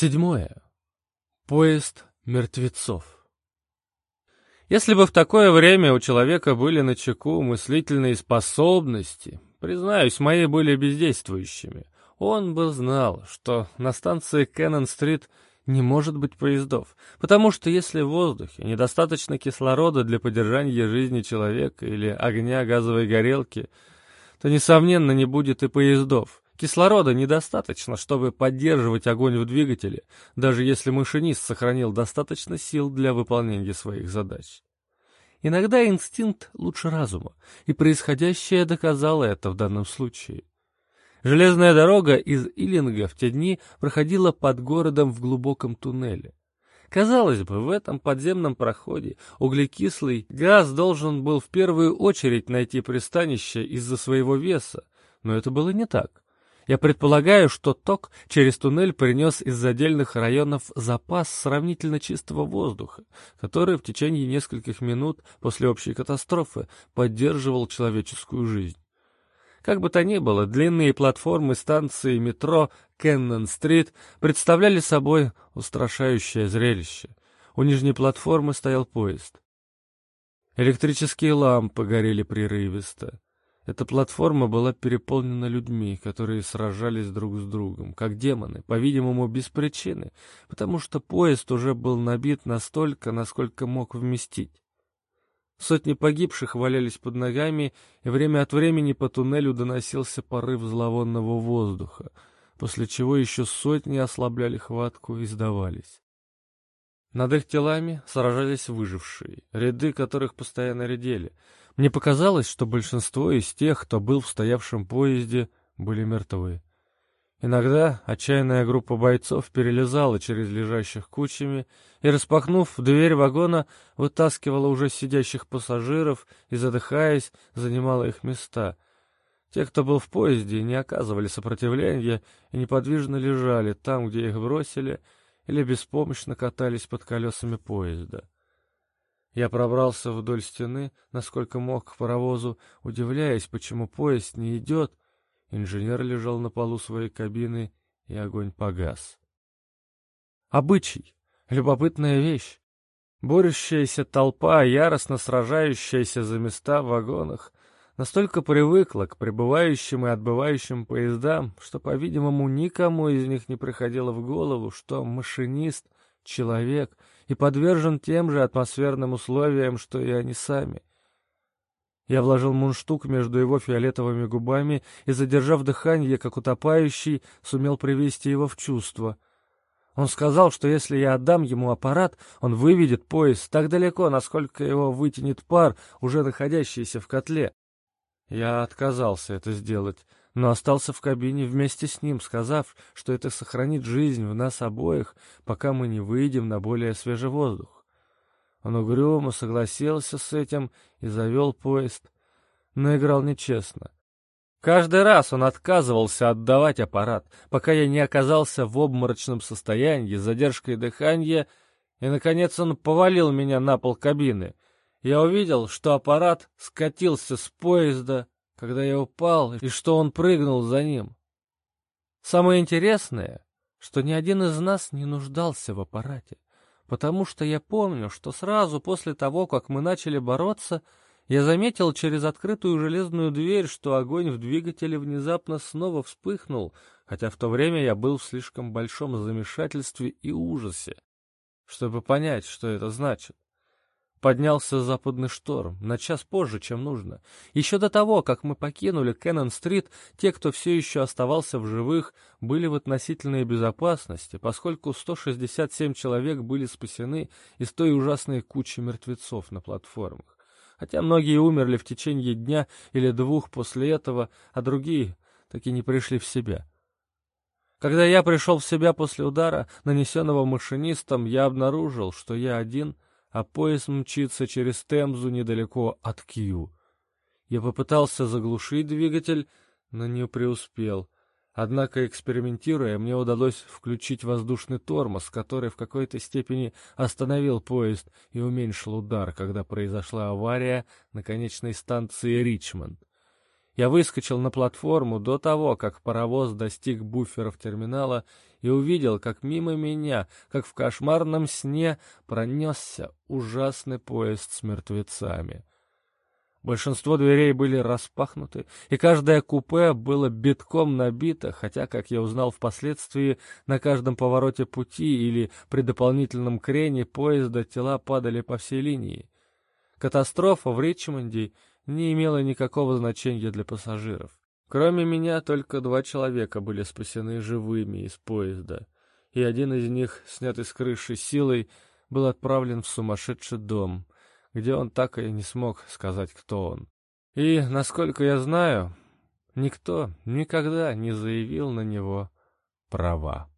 Седьмое. Поезд мертвецов. Если бы в такое время у человека были на чеку мыслительные способности, признаюсь, мои были бездействующими, он бы знал, что на станции Кеннон-стрит не может быть поездов, потому что если в воздухе недостаточно кислорода для поддержания жизни человека или огня газовой горелки, то, несомненно, не будет и поездов. Кислорода недостаточно, чтобы поддерживать огонь в двигателе, даже если машинист сохранил достаточно сил для выполнения своих задач. Иногда инстинкт лучше разума, и происходящее доказало это в данном случае. Железная дорога из Иллинга в те дни проходила под городом в глубоком туннеле. Казалось бы, в этом подземном проходе углекислый газ должен был в первую очередь найти пристанище из-за своего веса, но это было не так. Я предполагаю, что ток через туннель принес из отдельных районов запас сравнительно чистого воздуха, который в течение нескольких минут после общей катастрофы поддерживал человеческую жизнь. Как бы то ни было, длинные платформы станции метро Кеннон-стрит представляли собой устрашающее зрелище. У нижней платформы стоял поезд. Электрические лампы горели прерывисто. Эта платформа была переполнена людьми, которые сражались друг с другом, как демоны, по-видимому, без причины, потому что поезд уже был набит настолько, насколько мог вместить. Сотни погибших валялись под ногами, и время от времени по туннелю доносился порыв зловонного воздуха, после чего еще сотни ослабляли хватку и сдавались. Над их телами сражались выжившие, ряды которых постоянно редели — мне показалось, что большинство из тех, кто был в стоявшем поезде, были мертвы. Иногда отчаянная группа бойцов перелезала через лежащих кучами и, распахнув дверь вагона, вытаскивала уже сидящих пассажиров и, задыхаясь, занимала их места. Те, кто был в поезде, не оказывали сопротивления и неподвижно лежали там, где их бросили, или беспомощно катались под колесами поезда. Я пробрался вдоль стены, насколько мог, к паровозу, удивляясь, почему поезд не идет. Инженер лежал на полу своей кабины, и огонь погас. Обычай. Любопытная вещь. Борющаяся толпа, яростно сражающаяся за места в вагонах, настолько привыкла к прибывающим и отбывающим поездам, что, по-видимому, никому из них не приходило в голову, что машинист — человек — и подвержен тем же атмосферным условиям, что и они сами. Я вложил мундштук между его фиолетовыми губами и, задержав дыхание, как утопающий, сумел привести его в чувство. Он сказал, что если я отдам ему аппарат, он выведет поезд так далеко, насколько его вытянет пар, уже находящийся в котле. Я отказался это сделать но остался в кабине вместе с ним, сказав, что это сохранит жизнь в нас обоих, пока мы не выйдем на более свежий воздух. Он угрюмо согласился с этим и завел поезд, но играл нечестно. Каждый раз он отказывался отдавать аппарат, пока я не оказался в обморочном состоянии с задержкой дыхания, и, наконец, он повалил меня на пол кабины. Я увидел, что аппарат скатился с поезда когда я упал, и что он прыгнул за ним. Самое интересное, что ни один из нас не нуждался в аппарате, потому что я помню, что сразу после того, как мы начали бороться, я заметил через открытую железную дверь, что огонь в двигателе внезапно снова вспыхнул, хотя в то время я был в слишком большом замешательстве и ужасе, чтобы понять, что это значит. Поднялся западный шторм, на час позже, чем нужно. Еще до того, как мы покинули Кеннон-стрит, те, кто все еще оставался в живых, были в относительной безопасности, поскольку 167 человек были спасены из той ужасной кучи мертвецов на платформах. Хотя многие умерли в течение дня или двух после этого, а другие таки не пришли в себя. Когда я пришел в себя после удара, нанесенного машинистом, я обнаружил, что я один — а поезд мчится через Темзу недалеко от Кью. Я попытался заглушить двигатель, но не преуспел. Однако, экспериментируя, мне удалось включить воздушный тормоз, который в какой-то степени остановил поезд и уменьшил удар, когда произошла авария на конечной станции Ричмонд. Я выскочил на платформу до того, как паровоз достиг буферов терминала и увидел, как мимо меня, как в кошмарном сне, пронесся ужасный поезд с мертвецами. Большинство дверей были распахнуты, и каждое купе было битком набито, хотя, как я узнал впоследствии, на каждом повороте пути или при дополнительном крене поезда тела падали по всей линии. Катастрофа в Ричмонде не имела никакого значения для пассажиров. Кроме меня, только два человека были спасены живыми из поезда, и один из них, снятый с крыши силой, был отправлен в сумасшедший дом, где он так и не смог сказать, кто он. И, насколько я знаю, никто никогда не заявил на него права.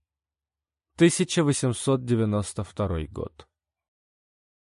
1892 год.